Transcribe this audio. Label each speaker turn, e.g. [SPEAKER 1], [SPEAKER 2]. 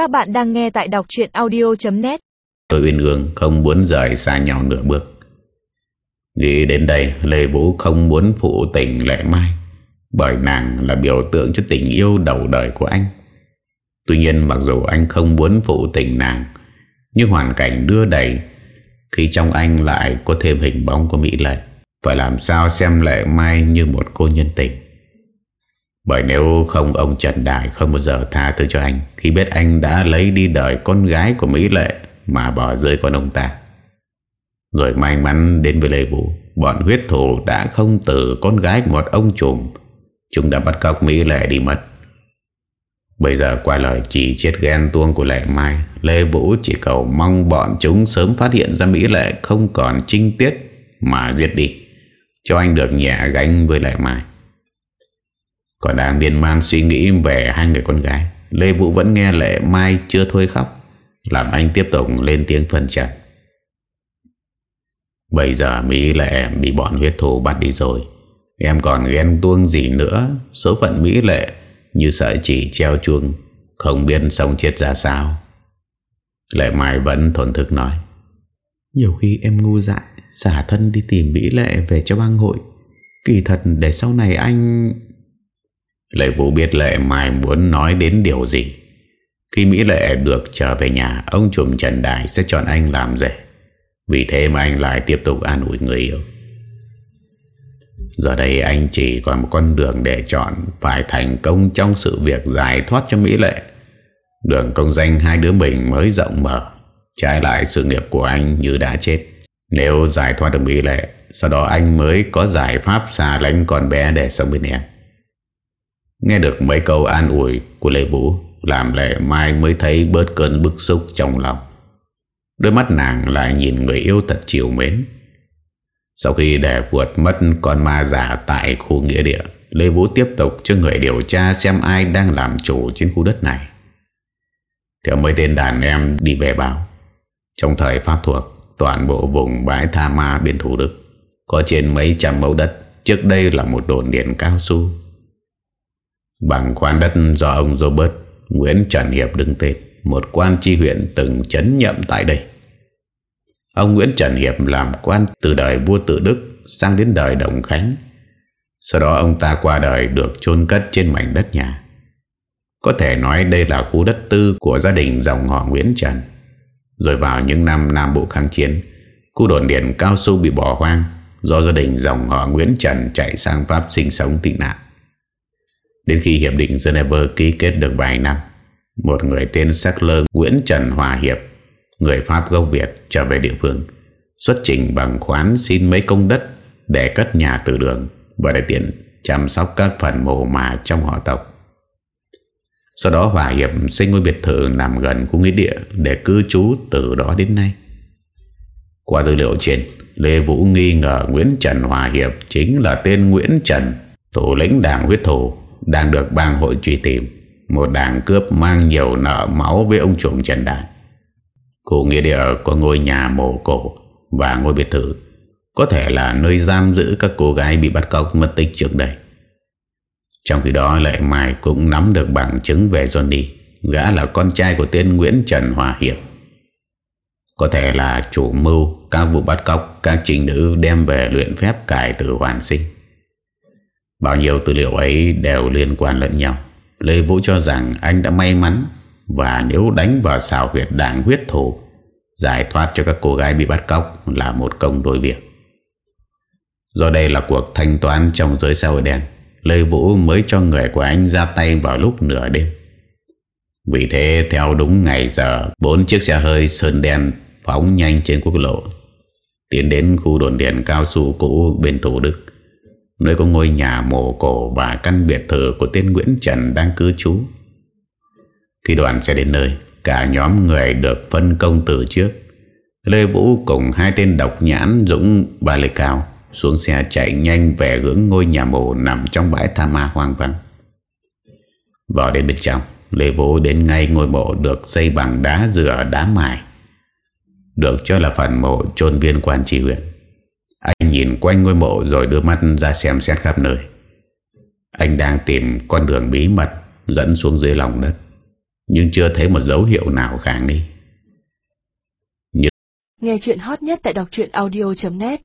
[SPEAKER 1] Các bạn đang nghe tại đọc chuyện audio.net
[SPEAKER 2] Tôi Uyên Ương không muốn rời xa nhau nửa bước. Nghĩ đến đây, Lê Vũ không muốn phụ tình Lệ Mai, Bởi nàng là biểu tượng cho tình yêu đầu đời của anh. Tuy nhiên, mặc dù anh không muốn phụ tình nàng, Nhưng hoàn cảnh đưa đẩy Khi trong anh lại có thêm hình bóng của Mỹ Lệ. Phải làm sao xem Lệ Mai như một cô nhân tình? Bởi nếu không ông Trần Đại không bao giờ tha thứ cho anh Khi biết anh đã lấy đi đời con gái của Mỹ Lệ Mà bỏ rơi con ông ta. Rồi may mắn đến với Lê Vũ, Bọn huyết thủ đã không từ con gái một ông trùm. Chúng đã bắt cóc Mỹ Lệ đi mất. Bây giờ qua lời chỉ chết ghen tuông của Lệ Mai, Lê Vũ chỉ cầu mong bọn chúng sớm phát hiện ra Mỹ Lệ không còn trinh tiết mà giết đi, Cho anh được nhẹ gánh với Lệ Mai. Còn đang điên man suy nghĩ về hai người con gái, Lê Vũ vẫn nghe Lệ Mai chưa thôi khóc, Làm anh tiếp tục lên tiếng phân trần. Bây giờ Mỹ Lệ bị bọn huyết thủ bắt đi rồi. Em còn ghen tuông gì nữa? Số phận Mỹ Lệ Như sợi chỉ treo chuông, Không biết sống chết ra sao. Lệ Mai vẫn thổn thức nói,
[SPEAKER 3] Nhiều khi em ngu dại, Xả thân đi tìm Mỹ Lệ về cho bang hội. Kỳ thật để sau này anh
[SPEAKER 2] Lệ Vũ biết Lệ Mai muốn nói đến điều gì. Khi Mỹ Lệ được trở về nhà, Ông trùm Trần Đại sẽ chọn anh làm rể. Vì thế mà anh lại tiếp tục an ủi người yêu. Giờ đây anh chỉ còn một con đường để chọn Phải thành công trong sự việc giải thoát cho Mỹ Lệ. Đường công danh hai đứa mình mới rộng mở, Trái lại sự nghiệp của anh như đã chết. Nếu giải thoát được Mỹ Lệ, Sau đó anh mới có giải pháp xa lánh con bé để sống bên em. Nghe được mấy câu an ủi của Lê Vũ, Làm Lệ Mai mới thấy bớt cơn bức xúc trong lòng. Đôi mắt nàng lại nhìn người yêu thật chiều mến. Sau khi để vượt mất con ma giả tại khu nghĩa địa, Lê Vũ tiếp tục cho người điều tra xem ai đang làm chủ trên khu đất này. Theo mấy tên đàn em đi về báo, Trong thời Pháp thuộc, Toàn bộ vùng bãi Tha Ma bên Thủ Đức, Có trên mấy trăm mẫu đất, Trước đây là một đồn điện cao su. Bằng quan đất do ông Robert Nguyễn Trần Hiệp đứng tên Một quan tri huyện từng chấn nhậm tại đây Ông Nguyễn Trần Hiệp làm quan từ đời vua tự Đức sang đến đời Đồng Khánh. Sau đó ông ta qua đời được chôn cất trên mảnh đất nhà. Có thể nói đây là khu đất tư của gia đình dòng họ Nguyễn Trần. Rồi vào những năm Nam Bộ kháng chiến, khu đồn điện cao su bị bỏ hoang do gia đình dòng họ Nguyễn Trần chạy sang Pháp sinh sống tị nạn. Đến khi Hiệp định Geneva ký kết được vài năm, một người tên sắc lơ Nguyễn Trần Hòa Hiệp người Pháp gốc Việt trở về địa phương xuất trình bằng khoán xin mấy công đất để cất nhà từ đường và để tiện chăm sóc các phần mồ mà trong họ tộc. Sau đó Hòa Hiệp sinh ngôi biệt thự nằm gần khu nghĩa địa để cư trú từ đó đến nay. Qua tư liệu trên, Lê Vũ nghi ngờ Nguyễn Trần Hòa Hiệp chính là tên Nguyễn Trần, thủ lĩnh đảng huyết thủ, đang được bang hội truy tìm, một đảng cướp mang nhiều nợ máu với ông trùm Trần Đại. Cụ nghĩa địa có ngôi nhà mồ cổ và ngôi biệt thự có thể là nơi giam giữ các cô gái bị bắt cóc mất tích trước đây. Trong khi đó Lệ Mai cũng nắm được bằng chứng về Johnny, gã là con trai của tên Nguyễn Trần Hòa Hiệp. Có thể là chủ mưu các vụ bắt cóc các trình nữ đem về luyện phép cải tử hoàn sinh. Bao nhiêu tư liệu ấy đều liên quan lẫn nhau. Lê Vũ cho rằng anh đã may mắn và nếu đánh vào xào huyệt đảng huyết thủ, Giải thoát cho các cô gái bị bắt cóc Là một công đôi việc. Do đây là cuộc thanh toán Trong giới xã hội đen, Lê Vũ mới cho người của anh ra tay Vào lúc nửa đêm. Vì thế, theo đúng ngày giờ, Bốn chiếc xe hơi sơn đen Phóng nhanh trên quốc lộ, Tiến đến khu đồn điện cao su cũ Bên Thủ Đức. Nơi có ngôi nhà mồ cổ Và căn biệt thự của tên Nguyễn Trần đang cư trú. Khi đoàn xe đến nơi, Cả nhóm người được phân công từ trước. Lê Vũ cùng hai tên độc nhãn Dũng ba lê cao Xuống xe chạy nhanh về hướng ngôi nhà mồ Nằm trong bãi tha ma hoang vắng. Vào đến bên trong, Lê Vũ đến ngay ngôi mộ Được xây bằng đá dừa đá mài. Được cho là phần mộ chôn viên quan tri huyện. Anh nhìn quanh ngôi mộ Rồi đưa mắt ra xem xét khắp nơi. Anh đang tìm con đường bí mật Dẫn xuống dưới lòng đất, Nhưng chưa thấy một dấu hiệu nào khả nghi.
[SPEAKER 1] Nghe chuyện hot nhất tại đọc audio.net